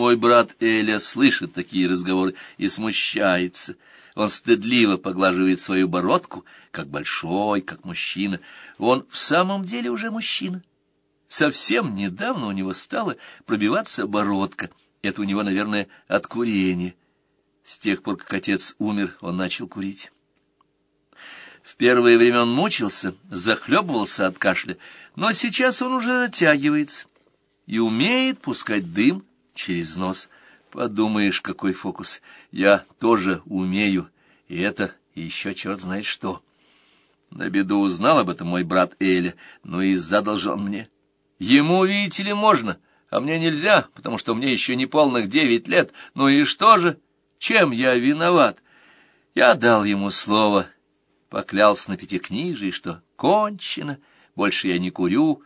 Мой брат Эля слышит такие разговоры и смущается. Он стыдливо поглаживает свою бородку, как большой, как мужчина. Он в самом деле уже мужчина. Совсем недавно у него стала пробиваться бородка. Это у него, наверное, от курения. С тех пор, как отец умер, он начал курить. В первое время он мучился, захлебывался от кашля, но сейчас он уже натягивается и умеет пускать дым через нос. Подумаешь, какой фокус. Я тоже умею, и это еще черт знает что. На беду узнал об этом мой брат Эля, но и он мне. Ему, видите ли, можно, а мне нельзя, потому что мне еще не полных девять лет. Ну и что же? Чем я виноват? Я дал ему слово, поклялся на пятикнижии, что кончено, больше я не курю.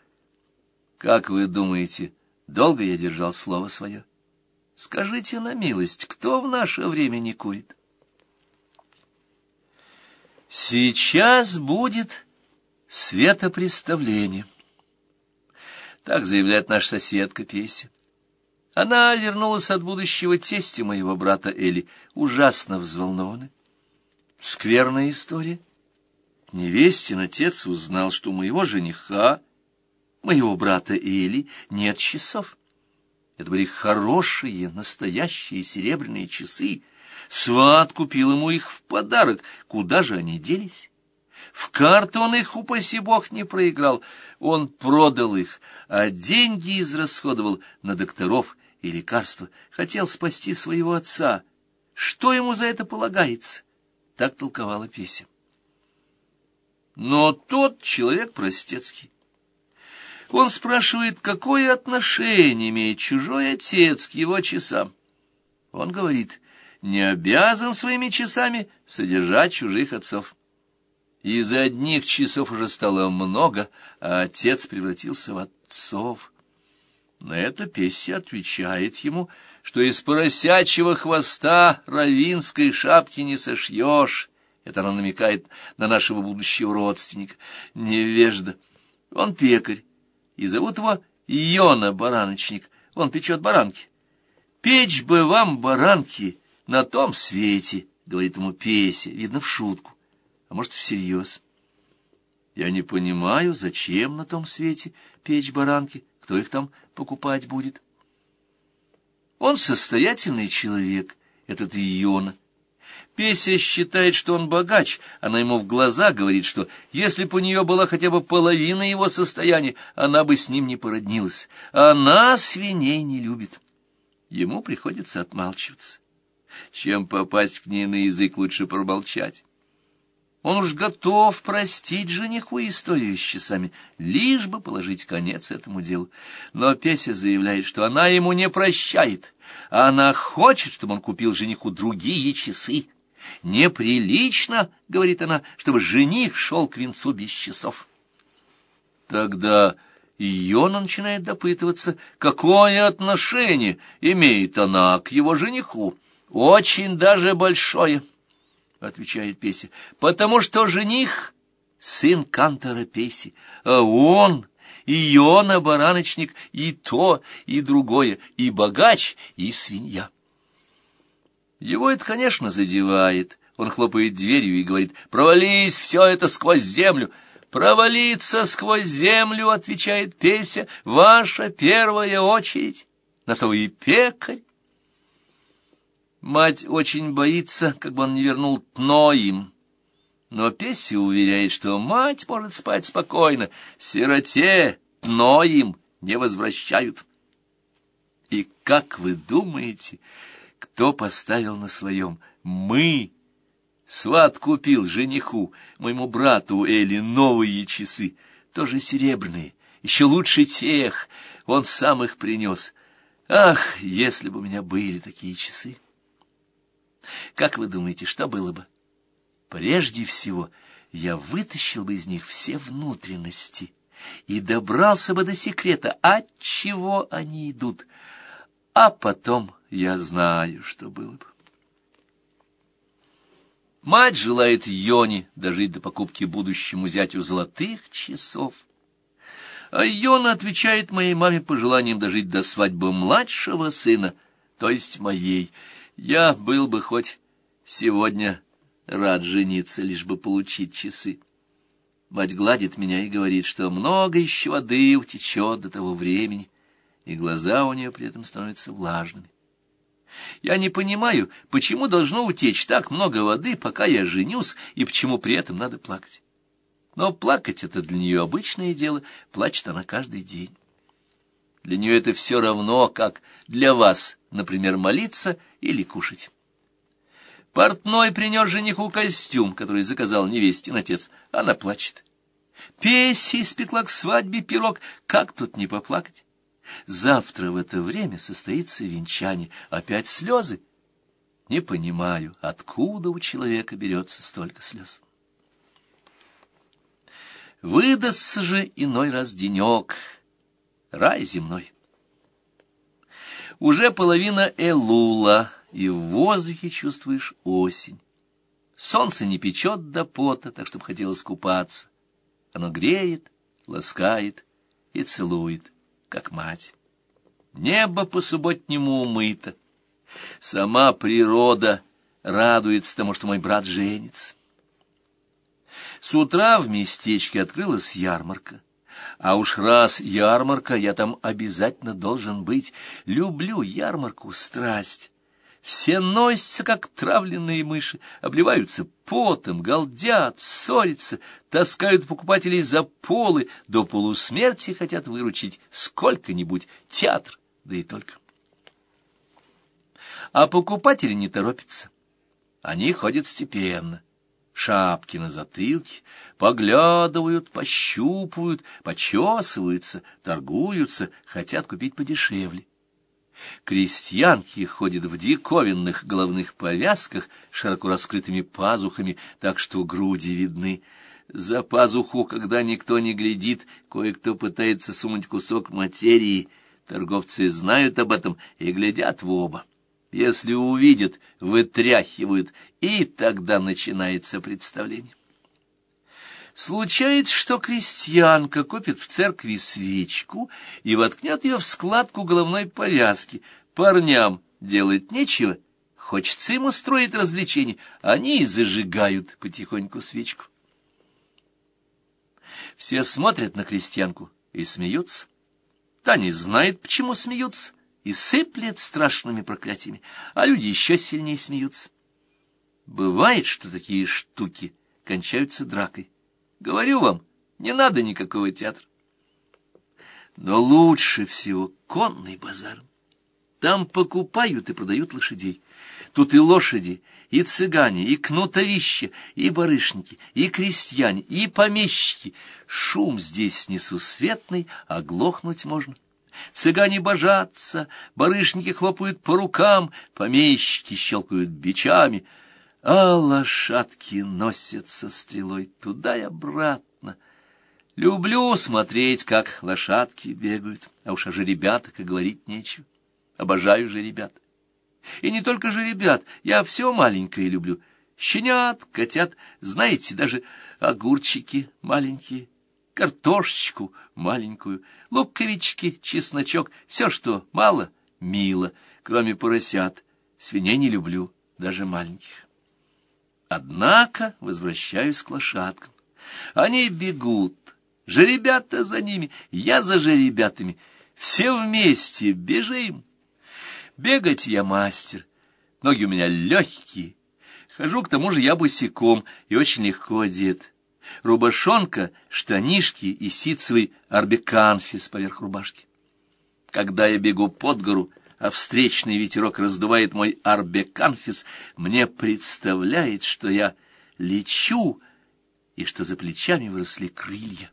Как вы думаете, долго я держал слово свое? Скажите на милость, кто в наше время не курит? Сейчас будет светопреставление. Так заявляет наша соседка Песя. Она вернулась от будущего тестя моего брата Эли, ужасно взволнованная. Скверная история. Невестин отец узнал, что у моего жениха, моего брата Эли, нет часов. Это были хорошие, настоящие серебряные часы. Сват купил ему их в подарок. Куда же они делись? В карту он их, упаси бог, не проиграл. Он продал их, а деньги израсходовал на докторов и лекарства. Хотел спасти своего отца. Что ему за это полагается? Так толковала песня. Но тот человек простецкий. Он спрашивает, какое отношение имеет чужой отец к его часам. Он говорит, не обязан своими часами содержать чужих отцов. Из одних часов уже стало много, а отец превратился в отцов. На это Песси отвечает ему, что из поросячьего хвоста равинской шапки не сошьешь. Это она намекает на нашего будущего родственника, невежда. Он пекарь, и зовут его Йона Бараночник. Он печет баранки. «Печь бы вам баранки на том свете», — говорит ему Песя, видно, в шутку, а может, всерьез. Я не понимаю, зачем на том свете печь баранки, кто их там покупать будет. Он состоятельный человек, этот Иона, Песя считает, что он богач, она ему в глаза говорит, что если бы у нее была хотя бы половина его состояния, она бы с ним не породнилась. Она свиней не любит. Ему приходится отмалчиваться. Чем попасть к ней на язык, лучше промолчать. Он уж готов простить жениху историю с часами, лишь бы положить конец этому делу. Но Песя заявляет, что она ему не прощает, она хочет, чтобы он купил жениху другие часы. Неприлично, — говорит она, — чтобы жених шел к венцу без часов. Тогда Йона начинает допытываться, какое отношение имеет она к его жениху. Очень даже большое, — отвечает Песи, — потому что жених — сын Кантора Песи, а он — и Йона бараночник, и то, и другое, и богач, и свинья. Его это, конечно, задевает. Он хлопает дверью и говорит, «Провались все это сквозь землю!» «Провалиться сквозь землю!» — отвечает Песя, «Ваша первая очередь! На то и пекарь!» Мать очень боится, как бы он не вернул тно им. Но Песя уверяет, что мать может спать спокойно, сироте тно им не возвращают. И как вы думаете, кто поставил на своем? Мы. Сват купил жениху, моему брату Эли, новые часы, тоже серебряные, еще лучше тех. Он сам их принес. Ах, если бы у меня были такие часы! Как вы думаете, что было бы? Прежде всего, я вытащил бы из них все внутренности и добрался бы до секрета, от чего они идут, а потом я знаю, что было бы. Мать желает Йоне дожить до покупки будущему зятю золотых часов. А Йона отвечает моей маме пожеланием дожить до свадьбы младшего сына, то есть моей. Я был бы хоть сегодня рад жениться, лишь бы получить часы. Мать гладит меня и говорит, что много еще воды утечет до того времени, и глаза у нее при этом становятся влажными. Я не понимаю, почему должно утечь так много воды, пока я женюсь, и почему при этом надо плакать. Но плакать — это для нее обычное дело, плачет она каждый день. Для нее это все равно, как для вас, например, молиться или кушать. Портной принес жениху костюм, который заказал невестин отец. Она плачет. Песси испекла к свадьбе пирог. Как тут не поплакать? Завтра в это время состоится венчание. Опять слезы. Не понимаю, откуда у человека берется столько слез. Выдастся же иной раз денек, рай земной. Уже половина Элула, и в воздухе чувствуешь осень. Солнце не печет до пота, так чтобы хотелось купаться. Оно греет, ласкает и целует, как мать. Небо по-субботнему умыто. Сама природа радуется тому, что мой брат женится. С утра в местечке открылась ярмарка. А уж раз ярмарка, я там обязательно должен быть. Люблю ярмарку, страсть. Все носятся, как травленные мыши, обливаются потом, галдят, ссорятся, таскают покупателей за полы, до полусмерти хотят выручить сколько-нибудь театр, да и только. А покупатели не торопятся. Они ходят степенно шапки на затылке, поглядывают, пощупывают, почесываются, торгуются, хотят купить подешевле. Крестьянки ходят в диковинных головных повязках, широко раскрытыми пазухами, так что груди видны. За пазуху, когда никто не глядит, кое-кто пытается сунуть кусок материи. Торговцы знают об этом и глядят в оба. Если увидят, вытряхивают, и тогда начинается представление. Случается, что крестьянка купит в церкви свечку и воткнет ее в складку головной повязки. Парням делать нечего, хочется им устроить развлечение, они и зажигают потихоньку свечку. Все смотрят на крестьянку и смеются. Та не знает, почему смеются и сыплет страшными проклятиями, а люди еще сильнее смеются. Бывает, что такие штуки кончаются дракой. Говорю вам, не надо никакого театра. Но лучше всего конный базар. Там покупают и продают лошадей. Тут и лошади, и цыгане, и кнутовища, и барышники, и крестьяне, и помещики. Шум здесь несусветный, а глохнуть можно. Цыгане божатся, барышники хлопают по рукам, помещики щелкают бичами, а лошадки носятся стрелой туда и обратно. Люблю смотреть, как лошадки бегают, а уж о жеребятах и говорить нечего. Обожаю жеребят. И не только жеребят, я все маленькое люблю. Щенят, котят, знаете, даже огурчики маленькие картошечку маленькую, луковички, чесночок, все, что мало, мило, кроме поросят. Свиней не люблю, даже маленьких. Однако возвращаюсь к лошадкам. Они бегут, жеребята за ними, я за жеребятами. Все вместе бежим. Бегать я мастер, ноги у меня легкие. Хожу к тому же я босиком и очень легко одет рубашонка, штанишки и ситцевый арбеканфис поверх рубашки. Когда я бегу под гору, а встречный ветерок раздувает мой арбеканфис, мне представляет, что я лечу и что за плечами выросли крылья.